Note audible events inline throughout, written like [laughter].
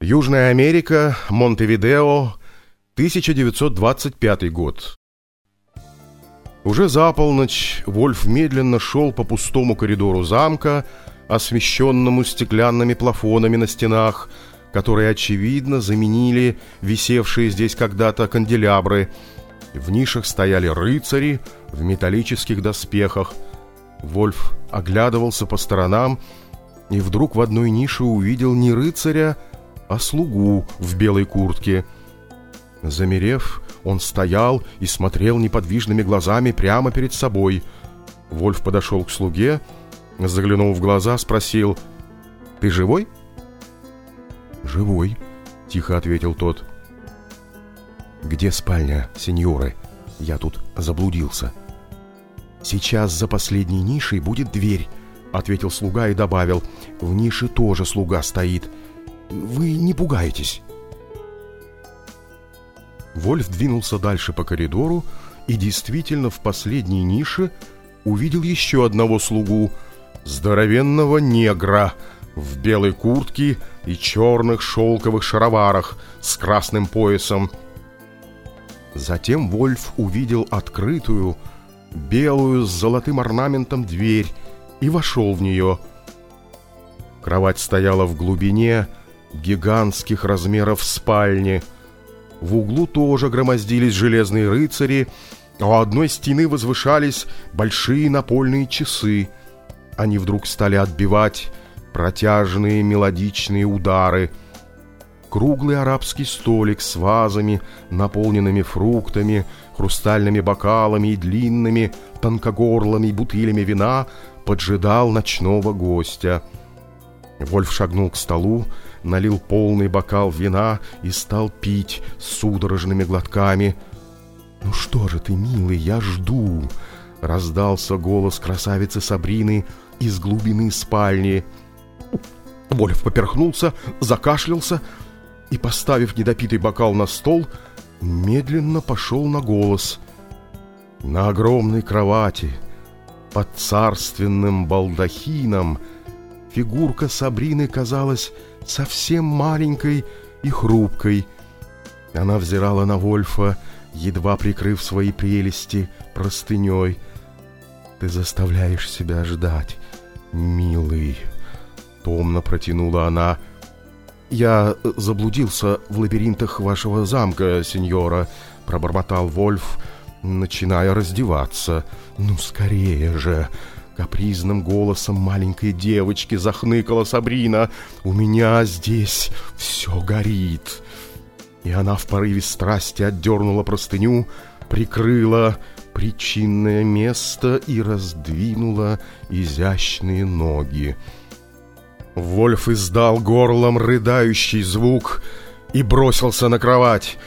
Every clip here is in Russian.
Южная Америка, Монтевидео, 1925 год. Уже за полночь Вольф медленно шел по пустому коридору замка, освещенному стеклянными плафонами на стенах, которые, очевидно, заменили висевшие здесь когда-то канделябры. В нишах стояли рыцари в металлических доспехах. Вольф оглядывался по сторонам и вдруг в одной нише увидел не рыцаря, а слугу в белой куртке. Замерев, он стоял и смотрел неподвижными глазами прямо перед собой. Вольф подошел к слуге, заглянул в глаза, спросил «Ты живой?» «Живой», — тихо ответил тот. «Где спальня, сеньоры? Я тут заблудился». «Сейчас за последней нишей будет дверь», — ответил слуга и добавил. «В нише тоже слуга стоит. Вы не пугаетесь». Вольф двинулся дальше по коридору и действительно в последней нише увидел еще одного слугу, здоровенного негра в белой куртке и черных шелковых шароварах с красным поясом. Затем Вольф увидел открытую, белую с золотым орнаментом дверь и вошел в нее. Кровать стояла в глубине гигантских размеров спальни – в углу тоже громоздились железные рыцари, а у одной стены возвышались большие напольные часы. Они вдруг стали отбивать протяжные мелодичные удары. Круглый арабский столик с вазами, наполненными фруктами, хрустальными бокалами и длинными тонкогорлыми бутылями вина поджидал ночного гостя. Вольф шагнул к столу, налил полный бокал вина и стал пить судорожными глотками. «Ну что же ты, милый, я жду!» — раздался голос красавицы Сабрины из глубины спальни. Вольф поперхнулся, закашлялся и, поставив недопитый бокал на стол, медленно пошел на голос. На огромной кровати, под царственным балдахином, фигурка Сабрины казалась совсем маленькой и хрупкой. Она взирала на Вольфа, едва прикрыв свои прелести простыней. «Ты заставляешь себя ждать, милый», — томно протянула она. «Я заблудился в лабиринтах вашего замка, сеньора», — пробормотал Вольф, начиная раздеваться. «Ну, скорее же!» Капризным голосом маленькой девочки захныкала Сабрина. «У меня здесь все горит!» И она в порыве страсти отдернула простыню, прикрыла причинное место и раздвинула изящные ноги. Вольф издал горлом рыдающий звук и бросился на кровать.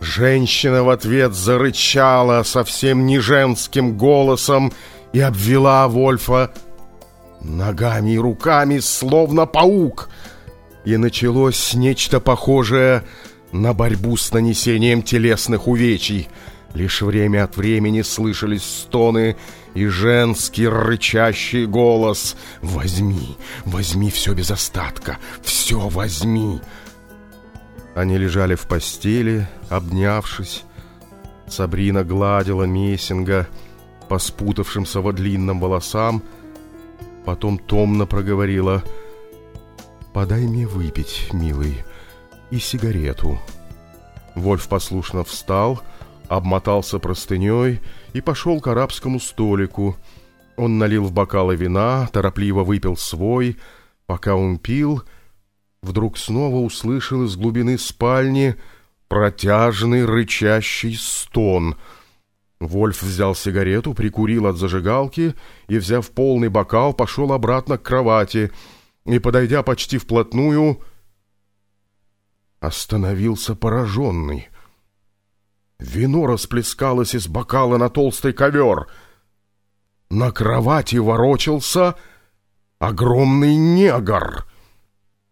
Женщина в ответ зарычала совсем не женским голосом и обвела Вольфа ногами и руками, словно паук. И началось нечто похожее на борьбу с нанесением телесных увечий. Лишь время от времени слышались стоны и женский рычащий голос «Возьми, возьми все без остатка, все возьми!» Они лежали в постели, обнявшись. Сабрина гладила Мессинга, по спутавшимся во длинном волосам, потом томно проговорила «Подай мне выпить, милый, и сигарету». Вольф послушно встал, обмотался простыней и пошел к арабскому столику. Он налил в бокалы вина, торопливо выпил свой. Пока он пил, вдруг снова услышал из глубины спальни протяжный рычащий стон — Вольф взял сигарету, прикурил от зажигалки и, взяв полный бокал, пошел обратно к кровати и, подойдя почти вплотную, остановился пораженный. Вино расплескалось из бокала на толстый ковер. На кровати ворочался огромный негр.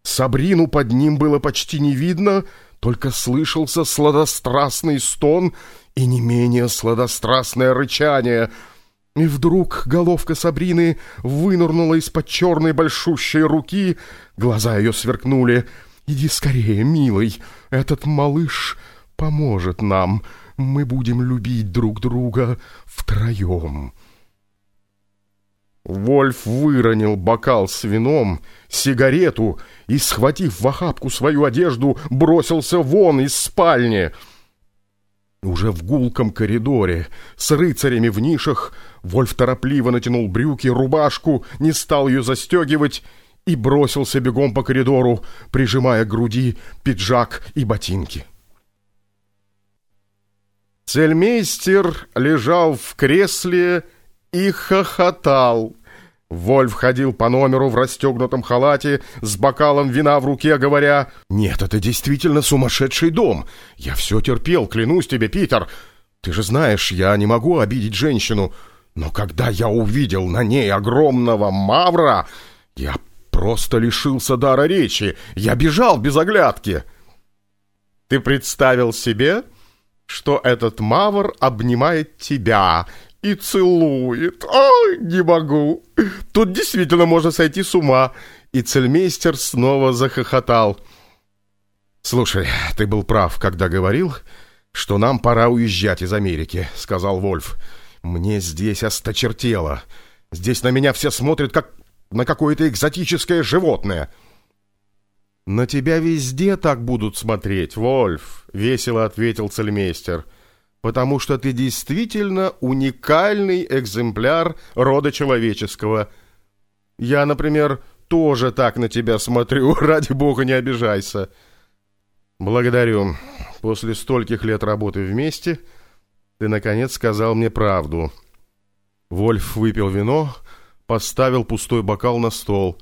Сабрину под ним было почти не видно, только слышался сладострастный стон — и не менее сладострастное рычание. И вдруг головка Сабрины вынырнула из-под черной большущей руки, глаза ее сверкнули, Иди скорее, милый, этот малыш поможет нам. Мы будем любить друг друга втроем». Вольф выронил бокал с вином, сигарету и, схватив в охапку свою одежду, бросился вон из спальни. Уже в гулком коридоре, с рыцарями в нишах, Вольф торопливо натянул брюки, рубашку, не стал ее застегивать и бросился бегом по коридору, прижимая к груди пиджак и ботинки. Цельмейстер лежал в кресле и хохотал. Вольф ходил по номеру в расстегнутом халате с бокалом вина в руке, говоря, «Нет, это действительно сумасшедший дом. Я все терпел, клянусь тебе, Питер. Ты же знаешь, я не могу обидеть женщину. Но когда я увидел на ней огромного мавра, я просто лишился дара речи. Я бежал без оглядки». «Ты представил себе, что этот мавр обнимает тебя и целует. Ой, не могу. Тут действительно можно сойти с ума. И цельмейстер снова захохотал. «Слушай, ты был прав, когда говорил, что нам пора уезжать из Америки», — сказал Вольф. «Мне здесь осточертело. Здесь на меня все смотрят, как на какое-то экзотическое животное». «На тебя везде так будут смотреть, Вольф», — весело ответил цельмейстер. — потому что ты действительно уникальный экземпляр рода человеческого. Я, например, тоже так на тебя смотрю, [laughs] ради бога не обижайся. Благодарю. После стольких лет работы вместе ты, наконец, сказал мне правду. Вольф выпил вино, поставил пустой бокал на стол.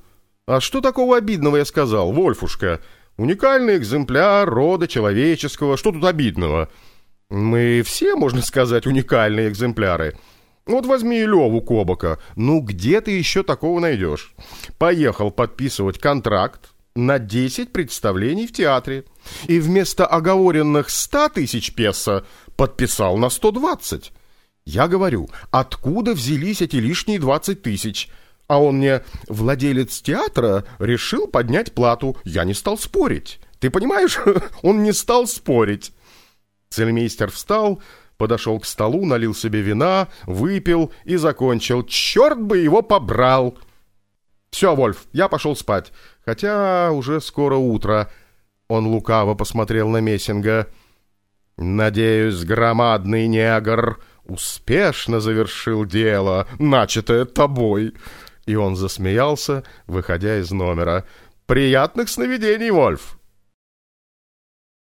А что такого обидного я сказал, Вольфушка? Уникальный экземпляр рода человеческого, что тут обидного?» Мы все, можно сказать, уникальные экземпляры. Вот возьми Леву Кобака. Ну, где ты еще такого найдешь? Поехал подписывать контракт на 10 представлений в театре. И вместо оговоренных 100 тысяч песо подписал на 120. Я говорю, откуда взялись эти лишние 20 тысяч? А он мне, владелец театра, решил поднять плату. Я не стал спорить. Ты понимаешь, [laughs] он не стал спорить. Цельмейстер встал, подошел к столу, налил себе вина, выпил и закончил. «Черт бы его побрал!» «Все, Вольф, я пошел спать, хотя уже скоро утро». Он лукаво посмотрел на Мессинга. «Надеюсь, громадный негр успешно завершил дело, начатое тобой». И он засмеялся, выходя из номера. «Приятных сновидений, Вольф!»